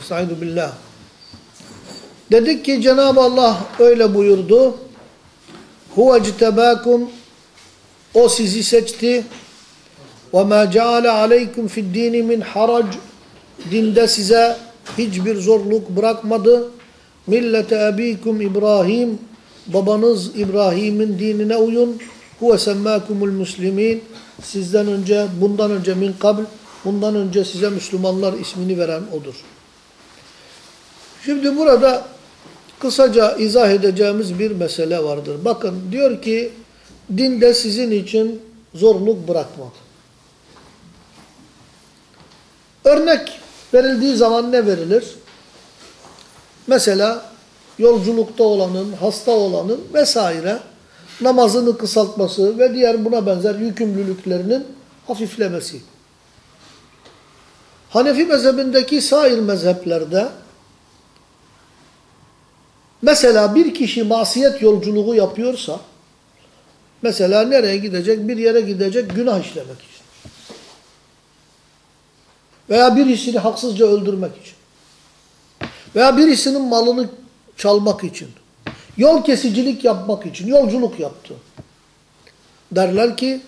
Estaizu billah. Dedik ki Cenab-ı Allah öyle buyurdu. Huve citebakum O sizi seçti. Ve ma ceale aleykum fid dini min harac Dinde size hiçbir zorluk bırakmadı. Millete abikum İbrahim Babanız İbrahim'in dinine uyun. Huve semmâkumul muslimin Sizden önce, bundan önce min kabl Bundan önce size Müslümanlar ismini veren odur. Şimdi burada kısaca izah edeceğimiz bir mesele vardır. Bakın diyor ki dinde sizin için zorluk bırakmadı. Örnek verildiği zaman ne verilir? Mesela yolculukta olanın, hasta olanın vesaire namazını kısaltması ve diğer buna benzer yükümlülüklerinin hafiflemesi. Hanefi mezhebindeki sair mezheplerde mesela bir kişi masiyet yolculuğu yapıyorsa mesela nereye gidecek? Bir yere gidecek günah işlemek için. Veya birisini haksızca öldürmek için. Veya birisinin malını çalmak için. Yol kesicilik yapmak için yolculuk yaptı. Derler ki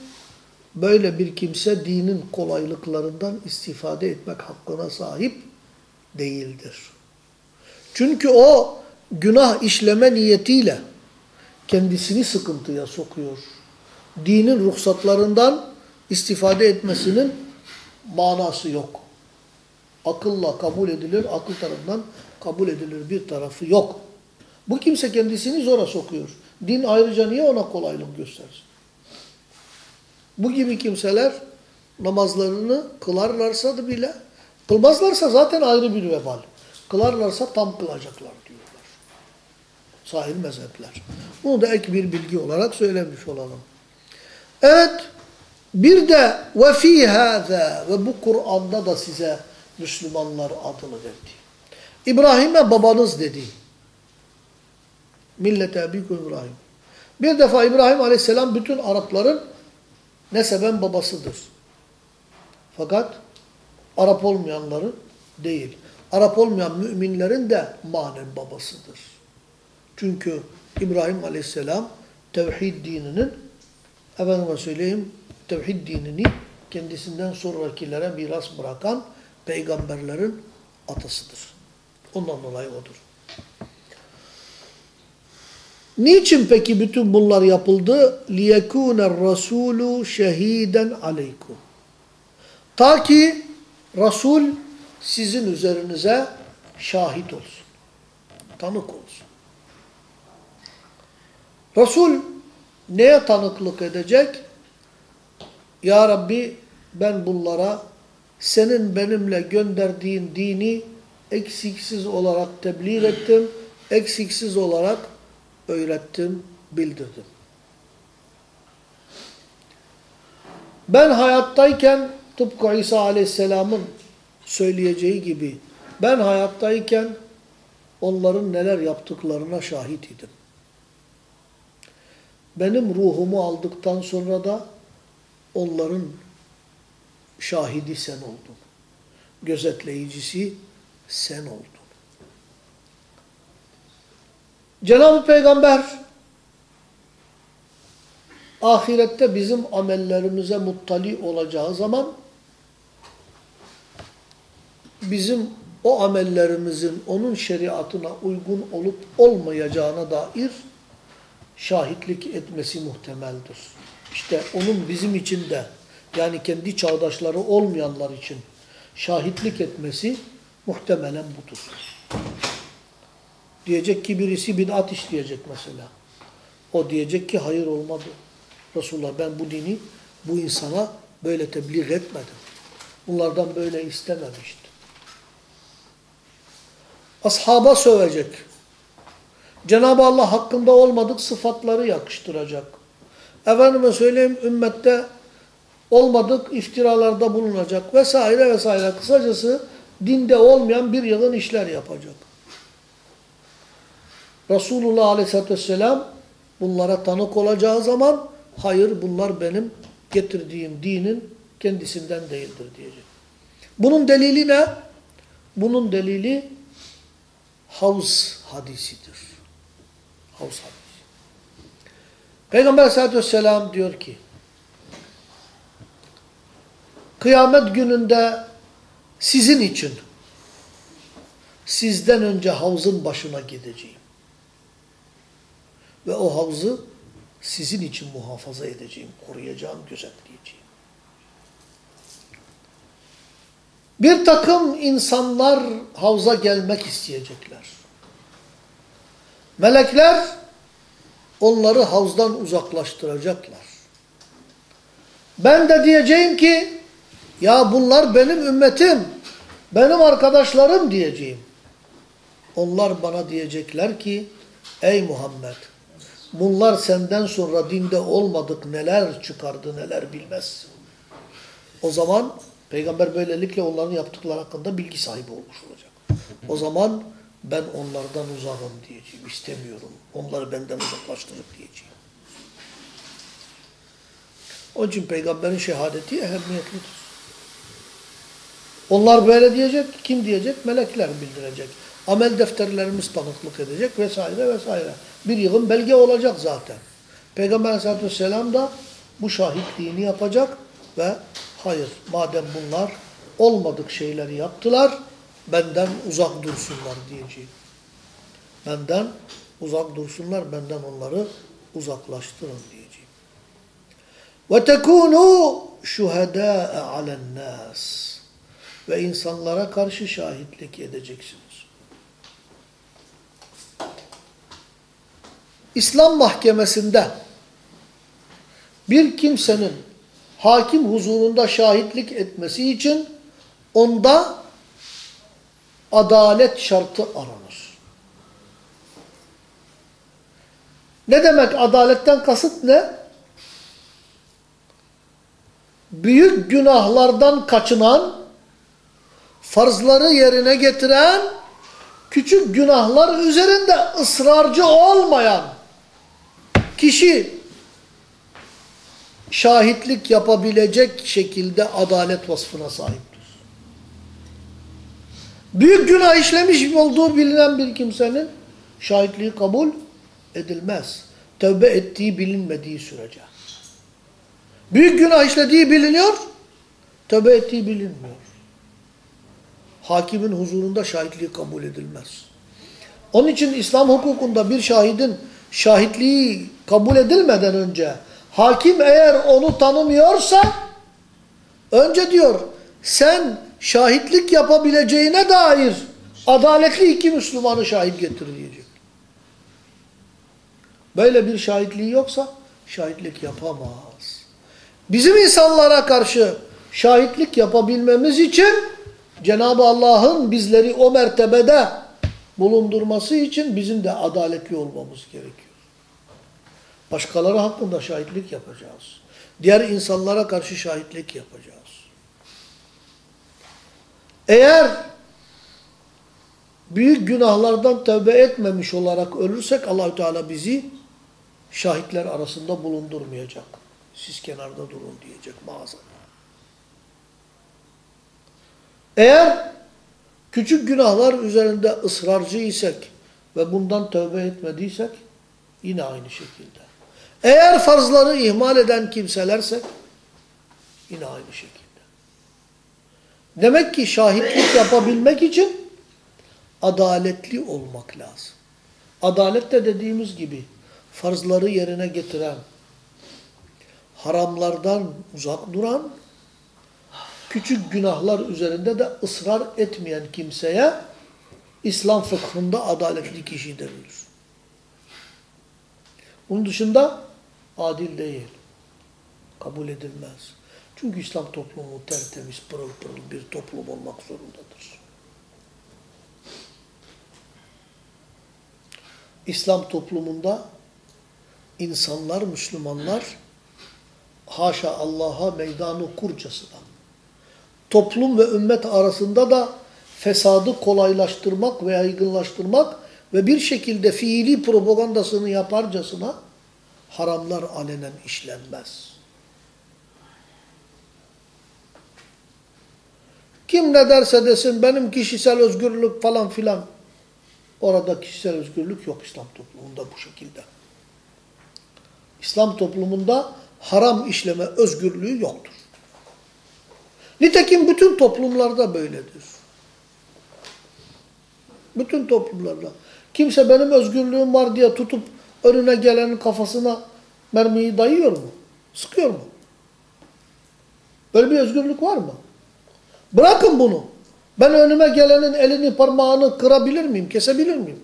böyle bir kimse dinin kolaylıklarından istifade etmek hakkına sahip değildir. Çünkü o günah işleme niyetiyle kendisini sıkıntıya sokuyor. Dinin ruhsatlarından istifade etmesinin manası yok. Akılla kabul edilir, akıl tarafından kabul edilir bir tarafı yok. Bu kimse kendisini zora sokuyor. Din ayrıca niye ona kolaylık göstersin? Bu gibi kimseler namazlarını kılarlarsa da bile, kılmazlarsa zaten ayrı bir vebal. Kılarlarsa tam kılacaklar diyorlar. Sahil mezhepler. Bunu da ek bir bilgi olarak söylemiş olalım. Evet, bir de ve fî hâzâ ve bu Kur'an'da da size Müslümanlar adını verdi. İbrahim'e babanız dedi. Millete ebikum İbrahim. Bir defa İbrahim aleyhisselam bütün Arapların neseben babasıdır. Fakat Arap olmayanların değil. Arap olmayan müminlerin de manen babasıdır. Çünkü İbrahim aleyhisselam tevhid dininin efendime söyleyeyim tevhid dinini kendisinden sonrakilere miras bırakan peygamberlerin atasıdır. Ondan dolayı odur. Niçin peki bütün bunlar yapıldı? لِيَكُونَ الرَّسُولُ شَه۪يدًا عَلَيْكُمْ Ta ki Resul sizin üzerinize şahit olsun. Tanık olsun. Resul neye tanıklık edecek? Ya Rabbi ben bunlara senin benimle gönderdiğin dini eksiksiz olarak tebliğ ettim, eksiksiz olarak öğrettim, bildirdim. Ben hayattayken tıpkı İsa Aleyhisselam'ın söyleyeceği gibi ben hayattayken onların neler yaptıklarına şahit idim. Benim ruhumu aldıktan sonra da onların şahidi sen oldun. Gözetleyicisi sen oldun. Cenab-ı Peygamber ahirette bizim amellerimize muttali olacağı zaman bizim o amellerimizin onun şeriatına uygun olup olmayacağına dair şahitlik etmesi muhtemeldir. İşte onun bizim için de yani kendi çağdaşları olmayanlar için şahitlik etmesi muhtemelen budur. Diyecek ki birisi bid'at işleyecek mesela. O diyecek ki hayır olmadı. Resulullah ben bu dini bu insana böyle tebliğ etmedim. Bunlardan böyle istememiştim. Ashaba sövecek. Cenab-ı Allah hakkında olmadık sıfatları yakıştıracak. Efendime söyleyeyim ümmette olmadık iftiralarda bulunacak vesaire vesaire. Kısacası dinde olmayan bir yılın işler yapacak. Resulullah Aleyhisselatü Vesselam bunlara tanık olacağı zaman hayır bunlar benim getirdiğim dinin kendisinden değildir diyecek. Bunun delili ne? Bunun delili havz hadisidir. Havz hadisi. Peygamber aleyhissalatü vesselam diyor ki, kıyamet gününde sizin için sizden önce havzın başına gideceğim. Ve o havzı sizin için muhafaza edeceğim, koruyacağım, gözetleyeceğim. Bir takım insanlar havza gelmek isteyecekler. Melekler onları havzdan uzaklaştıracaklar. Ben de diyeceğim ki ya bunlar benim ümmetim, benim arkadaşlarım diyeceğim. Onlar bana diyecekler ki ey Muhammed bunlar senden sonra dinde olmadık neler çıkardı neler bilmezsin. O zaman peygamber böylelikle onların yaptıkları hakkında bilgi sahibi olmuş olacak. O zaman ben onlardan uzakım diyeceğim. istemiyorum. Onları benden uzaklaştırıp diyeceğim. Onun için peygamberin şehadeti ehemmiyetlidir. Onlar böyle diyecek. Kim diyecek? Melekler bildirecek. Amel defterlerimiz tanıklık edecek vesaire vesaire. Bir yığın belge olacak zaten. Peygamber aleyhissalatü vesselam da bu şahitliğini yapacak ve hayır madem bunlar olmadık şeyleri yaptılar benden uzak dursunlar diyeceğim. Benden uzak dursunlar, benden onları uzaklaştırın diyeceğim. Ve tekunu şuhedâe alennâs. Ve insanlara karşı şahitlik edeceksiniz. İslam mahkemesinde bir kimsenin hakim huzurunda şahitlik etmesi için onda adalet şartı aranır. Ne demek adaletten kasıt ne? Büyük günahlardan kaçınan, farzları yerine getiren, küçük günahlar üzerinde ısrarcı olmayan kişi şahitlik yapabilecek şekilde adalet vasfına sahiptir. Büyük günah işlemiş olduğu bilinen bir kimsenin şahitliği kabul edilmez. Tövbe ettiği bilinmediği sürece. Büyük günah işlediği biliniyor, tövbe ettiği bilinmiyor. Hakimin huzurunda şahitliği kabul edilmez. Onun için İslam hukukunda bir şahidin şahitliği kabul edilmeden önce hakim eğer onu tanımıyorsa önce diyor sen şahitlik yapabileceğine dair adaletli iki Müslümanı şahit getir diyecek. Böyle bir şahitliği yoksa şahitlik yapamaz. Bizim insanlara karşı şahitlik yapabilmemiz için Cenab-ı Allah'ın bizleri o mertebede bulundurması için bizim de adaletli olmamız gerekiyor. Başkaları hakkında şahitlik yapacağız. Diğer insanlara karşı şahitlik yapacağız. Eğer büyük günahlardan tövbe etmemiş olarak ölürsek Allahü Teala bizi şahitler arasında bulundurmayacak. Siz kenarda durun diyecek maazallah. Eğer küçük günahlar üzerinde ısrarcı isek ve bundan tövbe etmediysek yine aynı şekilde. Eğer farzları ihmal eden kimselersek yine aynı şekilde. Demek ki şahitlik yapabilmek için adaletli olmak lazım. Adalet de dediğimiz gibi farzları yerine getiren, haramlardan uzak duran, küçük günahlar üzerinde de ısrar etmeyen kimseye İslam fıkhında adaletli kişi denilir. Bunun dışında adil değil. Kabul edilmez. Çünkü İslam toplumu tertemiz, pırıl pırıl bir toplum olmak zorundadır. İslam toplumunda insanlar, Müslümanlar haşa Allah'a meydanı kurcasına toplum ve ümmet arasında da fesadı kolaylaştırmak ve yaygınlaştırmak ve bir şekilde fiili propagandasını yaparcasına haramlar alenen işlenmez. Kim ne derse desin benim kişisel özgürlük falan filan. Orada kişisel özgürlük yok İslam toplumunda bu şekilde. İslam toplumunda haram işleme özgürlüğü yoktur. Nitekim bütün toplumlarda böyledir. Bütün toplumlarda. Kimse benim özgürlüğüm var diye tutup önüne gelenin kafasına mermiyi dayıyor mu? Sıkıyor mu? Böyle bir özgürlük var mı? Bırakın bunu. Ben önüme gelenin elini parmağını kırabilir miyim? Kesebilir miyim?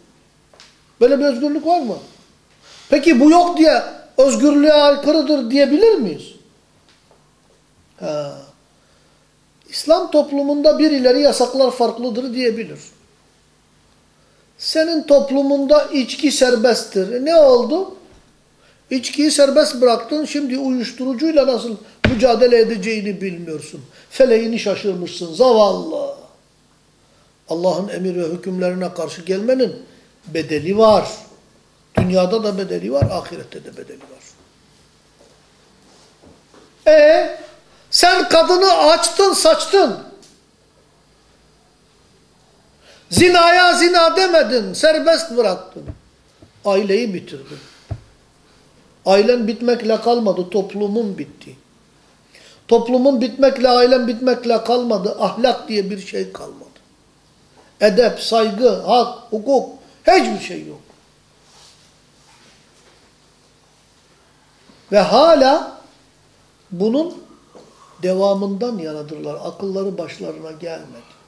Böyle bir özgürlük var mı? Peki bu yok diye özgürlüğe aykırıdır diyebilir miyiz? Ha. İslam toplumunda birileri yasaklar farklıdır diyebilir. Senin toplumunda içki serbesttir. E ne oldu? İçkiyi serbest bıraktın, şimdi uyuşturucuyla nasıl mücadele edeceğini bilmiyorsun. Feleğini şaşırmışsın, zavallı. Allah'ın emir ve hükümlerine karşı gelmenin bedeli var. Dünyada da bedeli var, ahirette de bedeli var. E sen kadını açtın, saçtın. Zinaya zina demedin, serbest bıraktın. Aileyi bitirdin. Ailen bitmekle kalmadı, toplumun bitti. Toplumun bitmekle, ailen bitmekle kalmadı, ahlak diye bir şey kalmadı. Edep, saygı, hak, hukuk, hiçbir şey yok. Ve hala bunun devamından yanadırlar. Akılları başlarına gelmedi.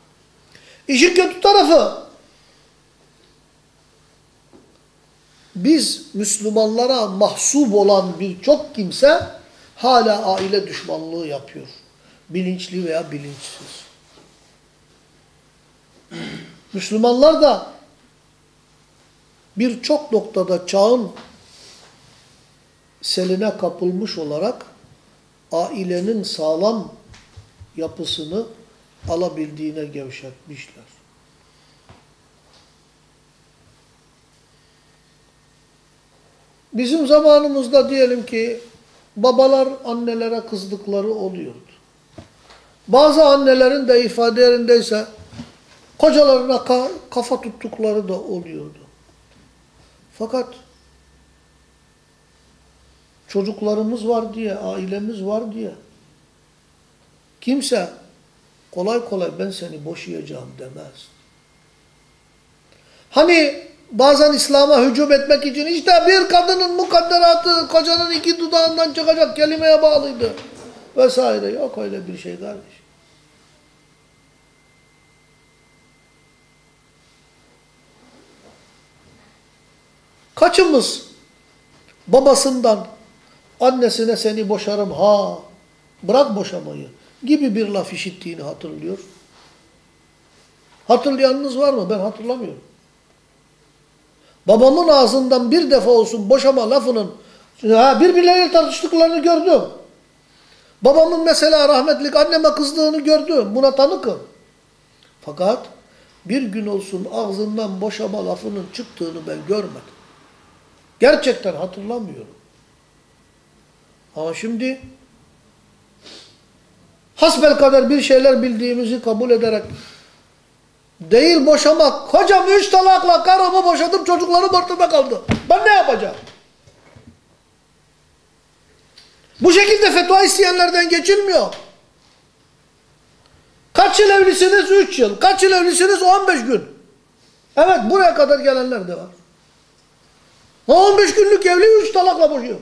İşin kötü tarafı biz Müslümanlara mahsup olan birçok kimse hala aile düşmanlığı yapıyor. Bilinçli veya bilinçsiz. Müslümanlar da birçok noktada çağın seline kapılmış olarak ailenin sağlam yapısını alabildiğine gevşetmişler. Bizim zamanımızda diyelim ki babalar annelere kızdıkları oluyordu. Bazı annelerin de ifadelerindeyse kocalarına ka kafa tuttukları da oluyordu. Fakat çocuklarımız var diye, ailemiz var diye kimse kolay kolay ben seni boşayacağım demez. Hani bazen İslam'a hücum etmek için işte bir kadının mukadderatı kocanın iki dudağından çıkacak kelimeye bağlıydı. Vesaire. Yok öyle bir şey kardeş. Kaçımız babasından annesine seni boşarım ha bırak boşamayı gibi bir laf işittiğini hatırlıyor. Hatırlayanınız var mı? Ben hatırlamıyorum. Babamın ağzından bir defa olsun boşama lafının ha, birbirleriyle tartıştıklarını gördüm. Babamın mesela rahmetlik anneme kızdığını gördüm. Buna tanıkım. Fakat bir gün olsun ağzından boşama lafının çıktığını ben görmedim. Gerçekten hatırlamıyorum. Ama şimdi hasbel kadar bir şeyler bildiğimizi kabul ederek değil boşamak. Kocam üç talakla karımı boşadım çocuklarım ortada kaldı. Ben ne yapacağım? Bu şekilde fetva isteyenlerden geçilmiyor. Kaç yıl evlisiniz? Üç yıl. Kaç yıl evlisiniz? On beş gün. Evet buraya kadar gelenler de var. 15 günlük evli üç talakla boşuyor.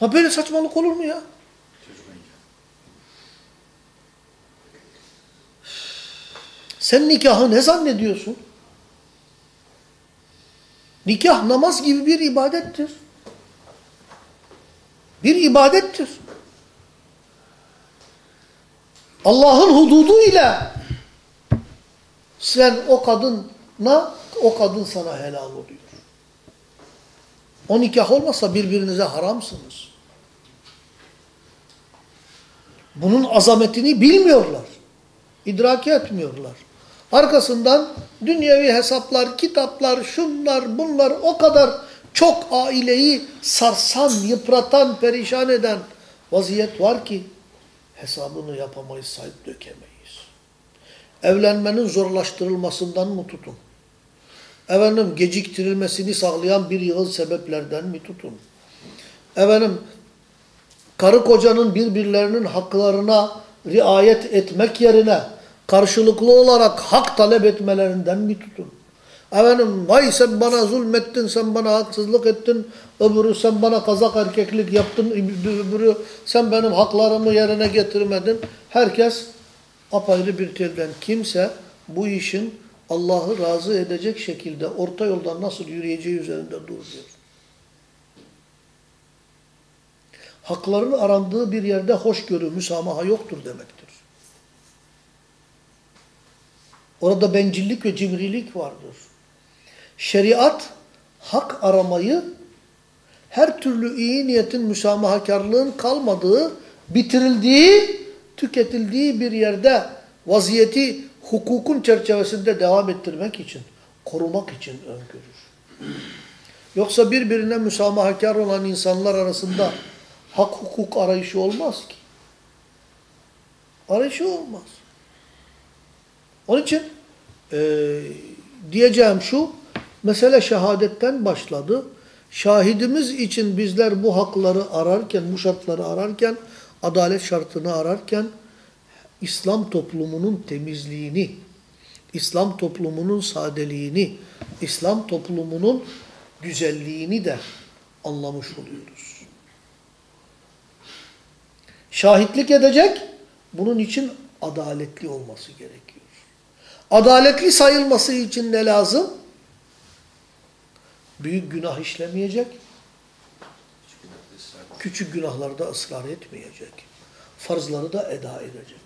Ha böyle saçmalık olur mu ya? Sen nikahı ne zannediyorsun? Nikah namaz gibi bir ibadettir. Bir ibadettir. Allah'ın hududu ile sen o kadına, o kadın sana helal oluyor. O nikah olmasa birbirinize haramsınız. Bunun azametini bilmiyorlar. İdrak etmiyorlar. Arkasından dünyevi hesaplar, kitaplar, şunlar, bunlar o kadar çok aileyi sarsan, yıpratan, perişan eden vaziyet var ki hesabını yapamayız, sahip dökemeyiz. Evlenmenin zorlaştırılmasından mı tutun? Efendim geciktirilmesini sağlayan bir yığın sebeplerden mi tutun? Efendim karı kocanın birbirlerinin haklarına riayet etmek yerine karşılıklı olarak hak talep etmelerinden mi tutun? Efendim vay sen bana zulmettin, sen bana haksızlık ettin, öbürü sen bana kazak erkeklik yaptın, öbürü sen benim haklarımı yerine getirmedin. Herkes apayrı bir telden. Kimse bu işin Allah'ı razı edecek şekilde orta yoldan nasıl yürüyeceği üzerinde duruyor. Hakların arandığı bir yerde hoşgörü, müsamaha yoktur demektir. Orada bencillik ve cimrilik vardır. Şeriat hak aramayı her türlü iyi niyetin, müsamahakarlığın kalmadığı, bitirildiği, tüketildiği bir yerde vaziyeti hukukun çerçevesinde devam ettirmek için, korumak için öngörür. Yoksa birbirine müsamahakar olan insanlar arasında hak hukuk arayışı olmaz ki. Arayışı olmaz. Onun için e, diyeceğim şu, mesele şehadetten başladı. Şahidimiz için bizler bu hakları ararken, bu şartları ararken, adalet şartını ararken, İslam toplumunun temizliğini, İslam toplumunun sadeliğini, İslam toplumunun güzelliğini de anlamış oluyoruz. Şahitlik edecek, bunun için adaletli olması gerekiyor. Adaletli sayılması için ne lazım? Büyük günah işlemeyecek, küçük günahlarda ısrar etmeyecek, farzları da eda edecek.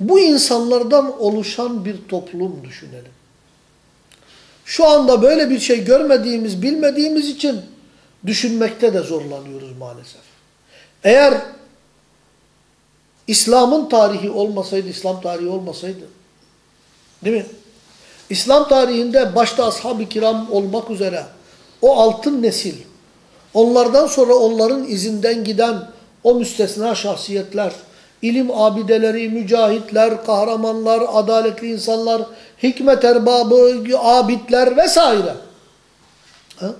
Bu insanlardan oluşan bir toplum düşünelim. Şu anda böyle bir şey görmediğimiz, bilmediğimiz için düşünmekte de zorlanıyoruz maalesef. Eğer İslam'ın tarihi olmasaydı, İslam tarihi olmasaydı, değil mi? İslam tarihinde başta ashab-ı kiram olmak üzere o altın nesil, onlardan sonra onların izinden giden o müstesna şahsiyetler, ilim abideleri, mücahitler, kahramanlar, adaletli insanlar, hikmet erbabı, abidler vesaire. Ha?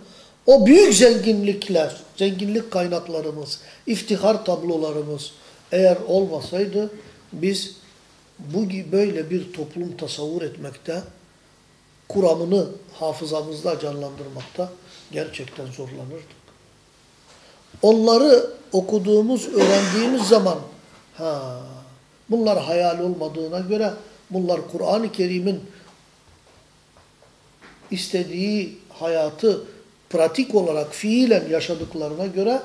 O büyük zenginlikler, zenginlik kaynaklarımız, iftihar tablolarımız eğer olmasaydı biz bu böyle bir toplum tasavvur etmekte, kuramını hafızamızda canlandırmakta gerçekten zorlanırdık. Onları okuduğumuz, öğrendiğimiz zaman Ha, bunlar hayal olmadığına göre bunlar Kur'an-ı Kerim'in istediği hayatı pratik olarak fiilen yaşadıklarına göre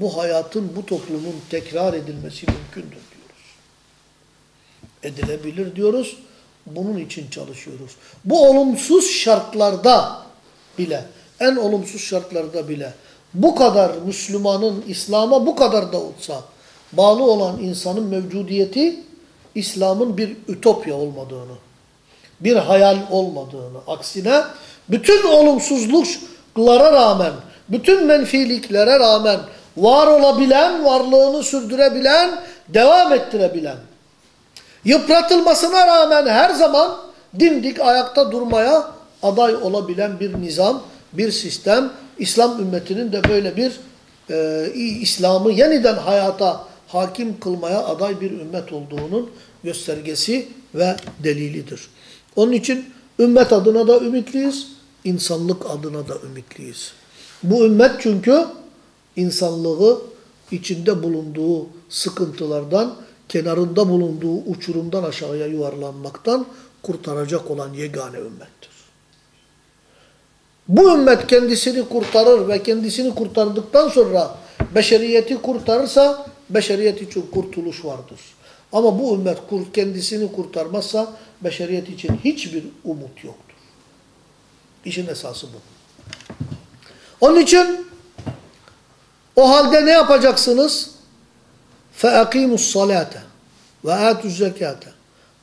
bu hayatın, bu toplumun tekrar edilmesi mümkündür diyoruz. Edilebilir diyoruz. Bunun için çalışıyoruz. Bu olumsuz şartlarda bile, en olumsuz şartlarda bile bu kadar Müslümanın İslam'a bu kadar da olsa bağlı olan insanın mevcudiyeti İslam'ın bir ütopya olmadığını, bir hayal olmadığını, aksine bütün olumsuzluklara rağmen, bütün menfiliklere rağmen var olabilen, varlığını sürdürebilen, devam ettirebilen, yıpratılmasına rağmen her zaman dimdik ayakta durmaya aday olabilen bir nizam, bir sistem, İslam ümmetinin de böyle bir e, İslam'ı yeniden hayata hakim kılmaya aday bir ümmet olduğunun göstergesi ve delilidir. Onun için ümmet adına da ümitliyiz, insanlık adına da ümitliyiz. Bu ümmet çünkü insanlığı içinde bulunduğu sıkıntılardan, kenarında bulunduğu uçurumdan aşağıya yuvarlanmaktan kurtaracak olan yegane ümmettir. Bu ümmet kendisini kurtarır ve kendisini kurtardıktan sonra beşeriyeti kurtarırsa beşeriyet için kurtuluş vardır. Ama bu ümmet kendisini kurtarmazsa beşeriyet için hiçbir umut yoktur. İşin esası bu. Onun için o halde ne yapacaksınız? فَاَقِيمُوا الصَّلَاةَ وَاَتُوا الزَّكَاةَ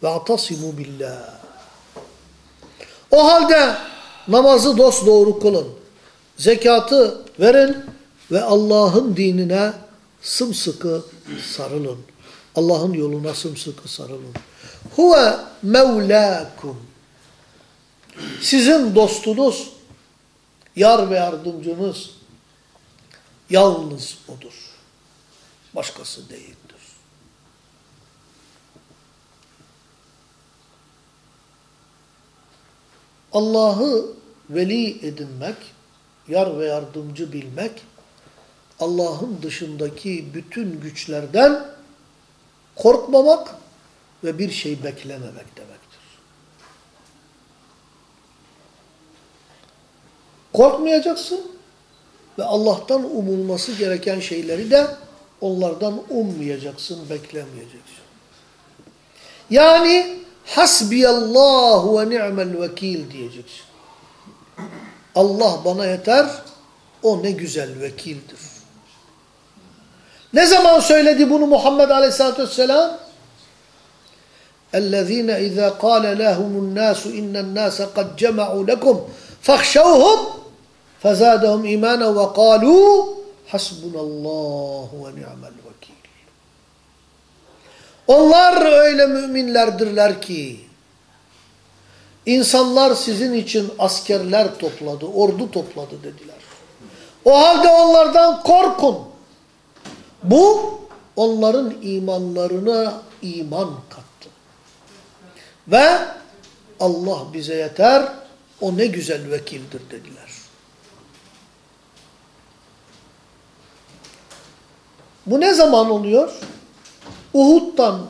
وَاَعْتَصِمُوا بِاللّٰهِ O halde namazı dosdoğru kılın. Zekatı verin ve Allah'ın dinine sımsıkı sarılın. Allah'ın yoluna sımsıkı sarılın. Huve mevlâkum. Sizin dostunuz, yar ve yardımcınız yalnız odur. Başkası değildir. Allah'ı veli edinmek, yar ve yardımcı bilmek, Allah'ın dışındaki bütün güçlerden korkmamak ve bir şey beklememek demektir. Korkmayacaksın ve Allah'tan umulması gereken şeyleri de onlardan ummayacaksın, beklemeyeceksin. Yani hasbiyallahu ve ni'mel vekil diyeceksin. Allah bana yeter, o ne güzel vekildir. Ne zaman söyledi bunu Muhammed Aleyhisselatü Vesselam? اَلَّذ۪ينَ اِذَا قَالَ لَهُمُ النَّاسُ اِنَّ النَّاسَ قَدْ جَمَعُوا لَكُمْ فَخْشَوْهُمْ فَزَادَهُمْ اِيمَانًا وَقَالُوا حَسْبُنَ اللّٰهُ وَنِعْمَ الْوَكِيلِ Onlar öyle müminlerdirler ki, insanlar sizin için askerler topladı, ordu topladı dediler. O halde onlardan korkun. Bu onların imanlarına iman kattı. Ve Allah bize yeter, o ne güzel vekildir dediler. Bu ne zaman oluyor? Uhud'dan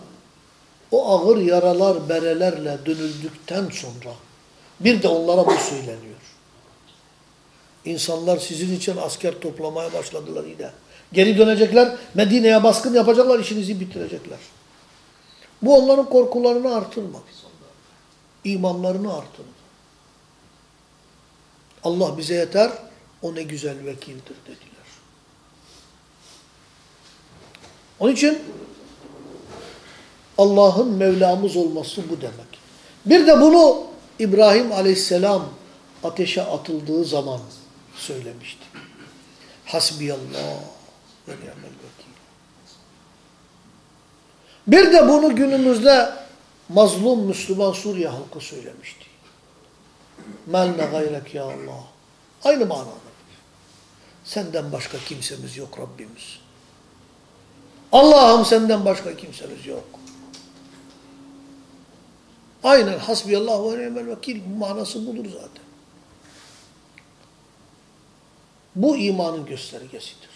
o ağır yaralar, berelerle dönüldükten sonra bir de onlara bu söyleniyor. İnsanlar sizin için asker toplamaya başladılar yine. Geri dönecekler, Medine'ye baskın yapacaklar, işinizi bitirecekler. Bu onların korkularını artırmak. İmanlarını artırır. Allah bize yeter, o ne güzel vekildir dediler. Onun için Allah'ın Mevlamız olması bu demek. Bir de bunu İbrahim aleyhisselam ateşe atıldığı zaman söylemişti. Hasbiyallah ve ni'mel vekil. Bir de bunu günümüzde mazlum Müslüman Suriye halkı söylemişti. Melne gayrek ya Allah. Aynı manada. Senden başka kimsemiz yok Rabbimiz. Allah'ım senden başka kimsemiz yok. Aynen hasbiyallah ve ni'mel vekil manası budur zaten. Bu imanın göstergesidir.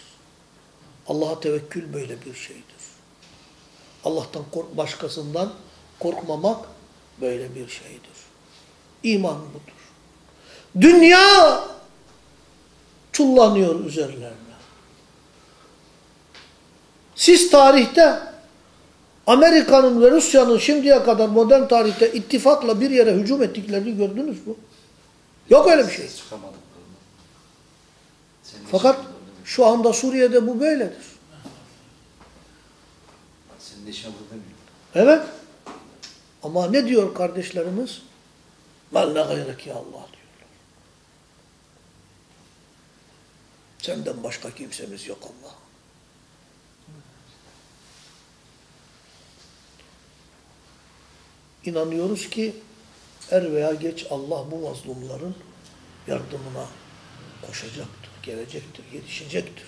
Allah'a tevekkül böyle bir şeydir. Allah'tan kork başkasından korkmamak böyle bir şeydir. İman budur. Dünya çullanıyor üzerlerine. Siz tarihte Amerika'nın ve Rusya'nın şimdiye kadar modern tarihte ittifakla bir yere hücum ettiklerini gördünüz mü? Yok öyle bir şey. Fakat şu anda Suriye'de bu böyledir. Evet. Ama ne diyor kardeşlerimiz? Ben ne gayrek ya Allah diyorlar. Senden başka kimsemiz yok Allah. İnanıyoruz ki er veya geç Allah bu mazlumların yardımına koşacaktır, gelecektir, yetişecektir.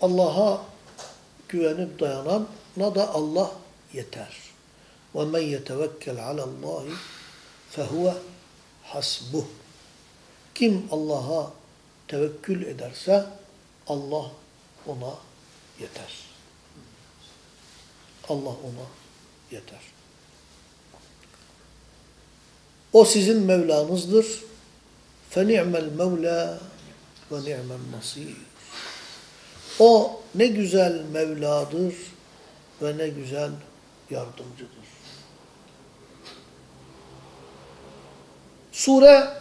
Allah'a güvenip dayanana da Allah yeter. وَمَنْ يَتَوَكَّلْ عَلَى اللّٰهِ فَهُوَ hasbuh. Kim Allah'a tevekkül ederse Allah ona yeter. Allah ona yeter. O sizin Mevlanızdır. فَنِعْمَ الْمَوْلَى وَنِعْمَ النَّصِيرُ O ne güzel Mevladır ve ne güzel yardımcıdır. Sure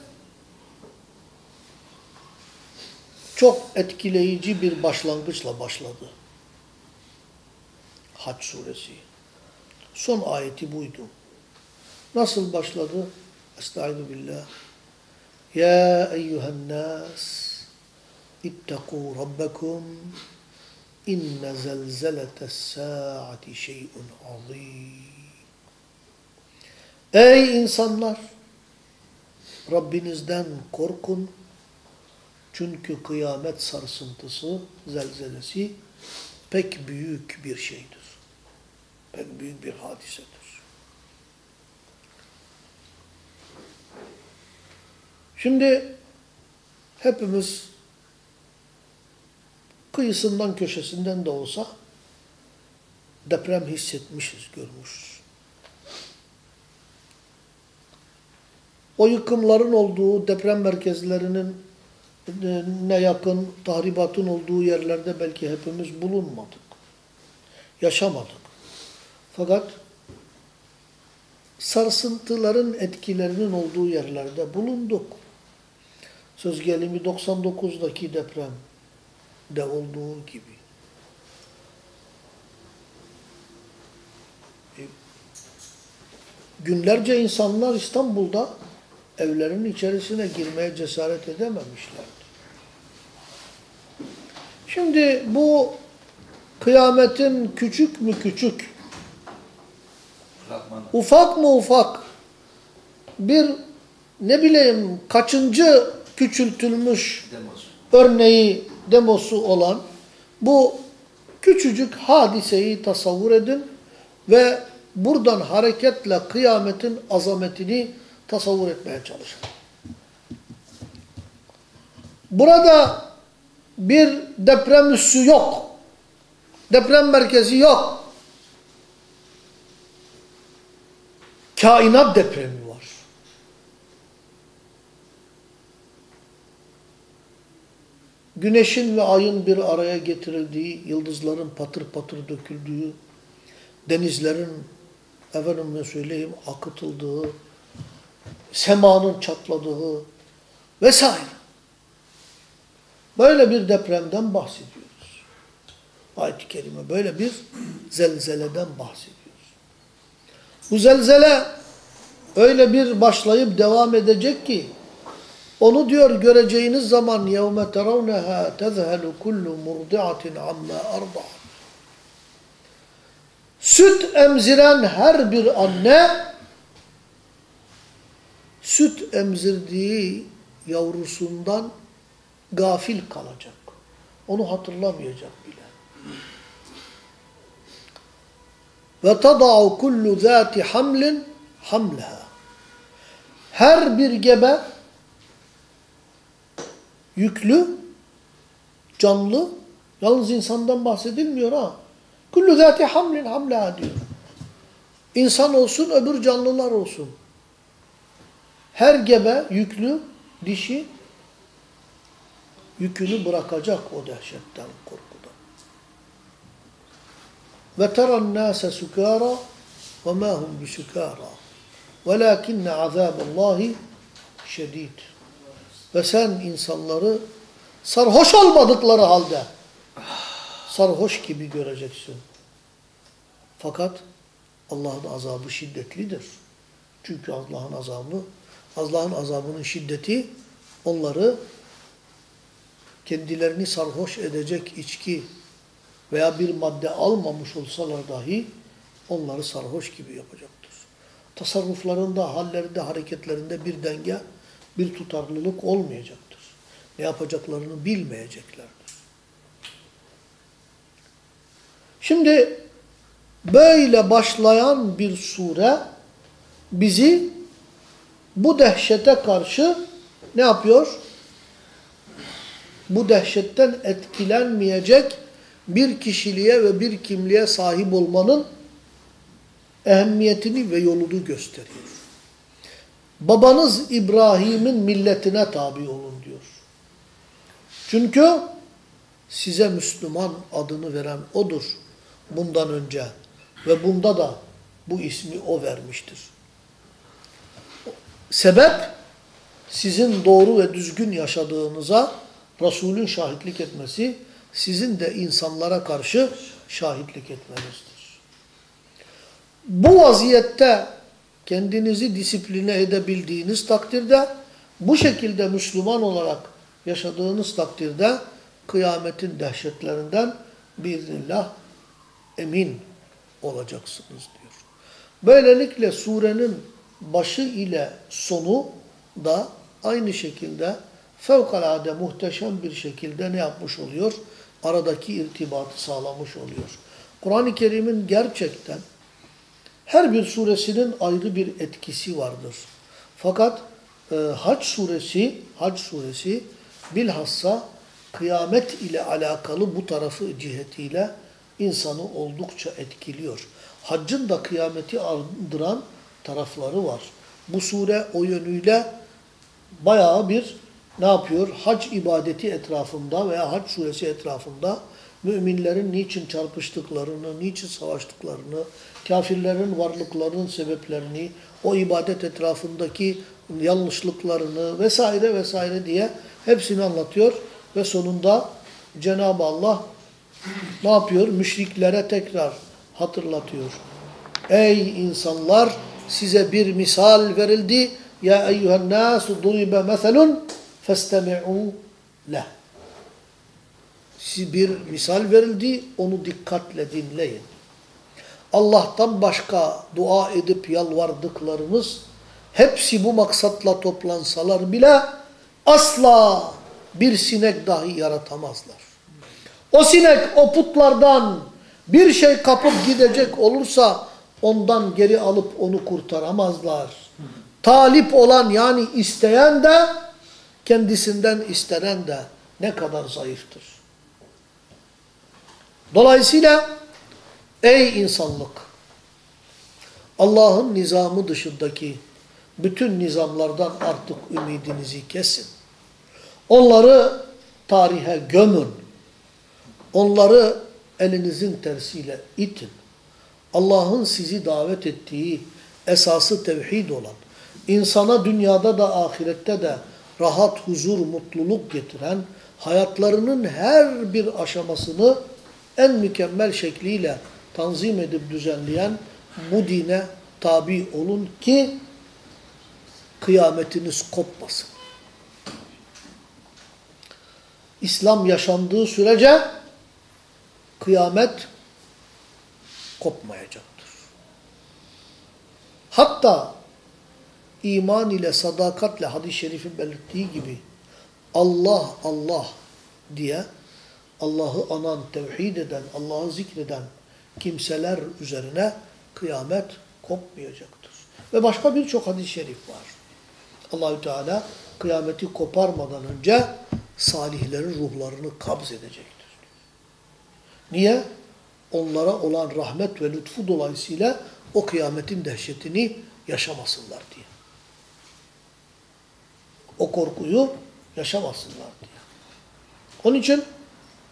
çok etkileyici bir başlangıçla başladı. Haç suresi. Son ayeti buydu. Nasıl başladı? Estaizu billah. Ya eyyühen nas ittekû rabbekum inne zelzeletes saati şey'un azîm. Ey insanlar! Rabbinizden korkun. Çünkü kıyamet sarsıntısı, zelzelesi pek büyük bir şeydir. Pek büyük bir hadisedir. Şimdi hepimiz kıyısından köşesinden de olsa deprem hissetmişiz, görmüşüz. O yıkımların olduğu deprem merkezlerinin ne yakın tahribatın olduğu yerlerde belki hepimiz bulunmadık. Yaşamadık. Fakat sarsıntıların etkilerinin olduğu yerlerde bulunduk. Söz gelimi 99'daki deprem de olduğu gibi. E, günlerce insanlar İstanbul'da evlerin içerisine girmeye cesaret edememişlerdi. Şimdi bu kıyametin küçük mü küçük, ufak mı ufak? Bir ne bileyim kaçıncı küçültülmüş örneği, demosu olan bu küçücük hadiseyi tasavvur edin ve buradan hareketle kıyametin azametini tasavvur etmeye çalışın. Burada bir deprem üssü yok. Deprem merkezi yok. Kainat depremi var. Güneşin ve ayın bir araya getirildiği, yıldızların patır patır döküldüğü, denizlerin efendime söyleyeyim akıtıldığı, semanın çatladığı vesaire. Böyle bir depremden bahsediyoruz. Ayet-i Kerime böyle bir zelzeleden bahsediyoruz. Bu zelzele öyle bir başlayıp devam edecek ki onu diyor göreceğiniz zaman يَوْمَ تَرَوْنَهَا تَذْهَلُ كُلُّ مُرْضِعَةٍ عَمَّا أَرْضَعَ Süt emziren her bir anne süt emzirdiği yavrusundan gafil kalacak. Onu hatırlamayacak bile. Ve tada'u kullu zati hamlin hamleha. Her bir gebe yüklü, canlı, yalnız insandan bahsedilmiyor ha. Kullu zati hamlin hamleha diyor. İnsan olsun, öbür canlılar olsun. Her gebe yüklü, dişi yükünü bırakacak o dehşetten, korkudan. Ve teran nase sukara ve ma hum bisukara. Velakinne azaballahi şedid. Ve sen insanları sarhoş olmadıkları halde sarhoş gibi göreceksin. Fakat Allah'ın azabı şiddetlidir. Çünkü Allah'ın azabı, Allah'ın azabının şiddeti onları kendilerini sarhoş edecek içki veya bir madde almamış olsalar dahi onları sarhoş gibi yapacaktır. Tasarruflarında, hallerinde, hareketlerinde bir denge, bir tutarlılık olmayacaktır. Ne yapacaklarını bilmeyeceklerdir. Şimdi böyle başlayan bir sure bizi bu dehşete karşı ne yapıyor? Bu dehşetten etkilenmeyecek bir kişiliğe ve bir kimliğe sahip olmanın ehemmiyetini ve yolunu gösteriyor. Babanız İbrahim'in milletine tabi olun diyor. Çünkü size Müslüman adını veren odur bundan önce ve bunda da bu ismi o vermiştir. Sebep sizin doğru ve düzgün yaşadığınıza Resulün şahitlik etmesi, sizin de insanlara karşı şahitlik etmenizdir. Bu vaziyette kendinizi disipline edebildiğiniz takdirde, bu şekilde Müslüman olarak yaşadığınız takdirde kıyametin dehşetlerinden biiznillah emin olacaksınız diyor. Böylelikle surenin başı ile sonu da aynı şekilde fevkalade muhteşem bir şekilde ne yapmış oluyor? Aradaki irtibatı sağlamış oluyor. Kur'an-ı Kerim'in gerçekten her bir suresinin ayrı bir etkisi vardır. Fakat e, Hac suresi, Hac suresi bilhassa kıyamet ile alakalı bu tarafı cihetiyle insanı oldukça etkiliyor. Haccın da kıyameti andıran tarafları var. Bu sure o yönüyle bayağı bir ne yapıyor? Hac ibadeti etrafında veya Hac suresi etrafında müminlerin niçin çarpıştıklarını, niçin savaştıklarını, kafirlerin varlıklarının sebeplerini, o ibadet etrafındaki yanlışlıklarını vesaire vesaire diye hepsini anlatıyor ve sonunda Cenab-ı Allah ne yapıyor? Müşriklere tekrar hatırlatıyor. Ey insanlar size bir misal verildi. Ya eyyühen nasu duribe meselun leh. Size bir misal verildi. Onu dikkatle dinleyin. Allah'tan başka dua edip yalvardıklarınız hepsi bu maksatla toplansalar bile asla bir sinek dahi yaratamazlar. O sinek o putlardan bir şey kapıp gidecek olursa ondan geri alıp onu kurtaramazlar. Talip olan yani isteyen de kendisinden istenen de ne kadar zayıftır. Dolayısıyla ey insanlık Allah'ın nizamı dışındaki bütün nizamlardan artık ümidinizi kesin. Onları tarihe gömün. Onları elinizin tersiyle itin. Allah'ın sizi davet ettiği esası tevhid olan, insana dünyada da ahirette de rahat, huzur, mutluluk getiren, hayatlarının her bir aşamasını en mükemmel şekliyle tanzim edip düzenleyen bu dine tabi olun ki kıyametiniz kopmasın. İslam yaşandığı sürece kıyamet kopmayacaktır. Hatta iman ile sadakatle hadis-i şerifin belirttiği gibi Allah Allah diye Allah'ı anan, tevhid eden, Allah'ı zikreden kimseler üzerine kıyamet kopmayacaktır. Ve başka birçok hadis-i şerif var. Allahü Teala kıyameti koparmadan önce salihlerin ruhlarını kabz edecektir. Niye? Onlara olan rahmet ve lütfu dolayısıyla o kıyametin dehşetini yaşamasınlar diye. O korkuyu yaşamasınlar diye. Onun için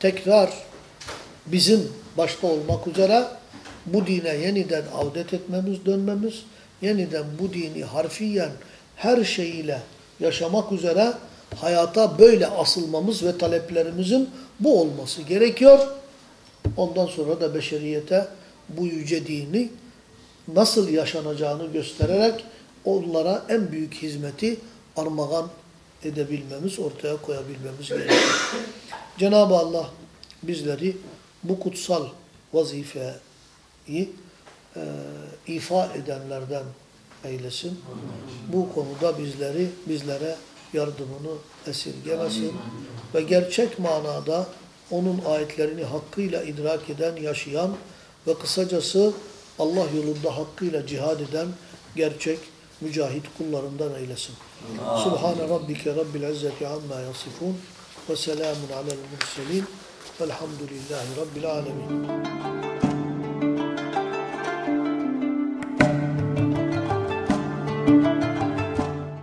tekrar bizim başta olmak üzere bu dine yeniden avdet etmemiz, dönmemiz, yeniden bu dini harfiyen her şeyiyle yaşamak üzere hayata böyle asılmamız ve taleplerimizin bu olması gerekiyor. Ondan sonra da beşeriyete bu yüce dini nasıl yaşanacağını göstererek onlara en büyük hizmeti armağan edebilmemiz, ortaya koyabilmemiz gerekiyor. Cenab-ı Allah bizleri bu kutsal vazifeyi e, ifa edenlerden eylesin. Bu konuda bizleri bizlere yardımını esirgemesin ve gerçek manada onun ayetlerini hakkıyla idrak eden, yaşayan ve kısacası Allah yolunda hakkıyla cihad eden gerçek mücahit kullarından eylesin. Allah. Subhane Rabbike Rabbil İzzeti Amma Yasifun ve selamun alel murselin velhamdülillahi Rabbil Alemin.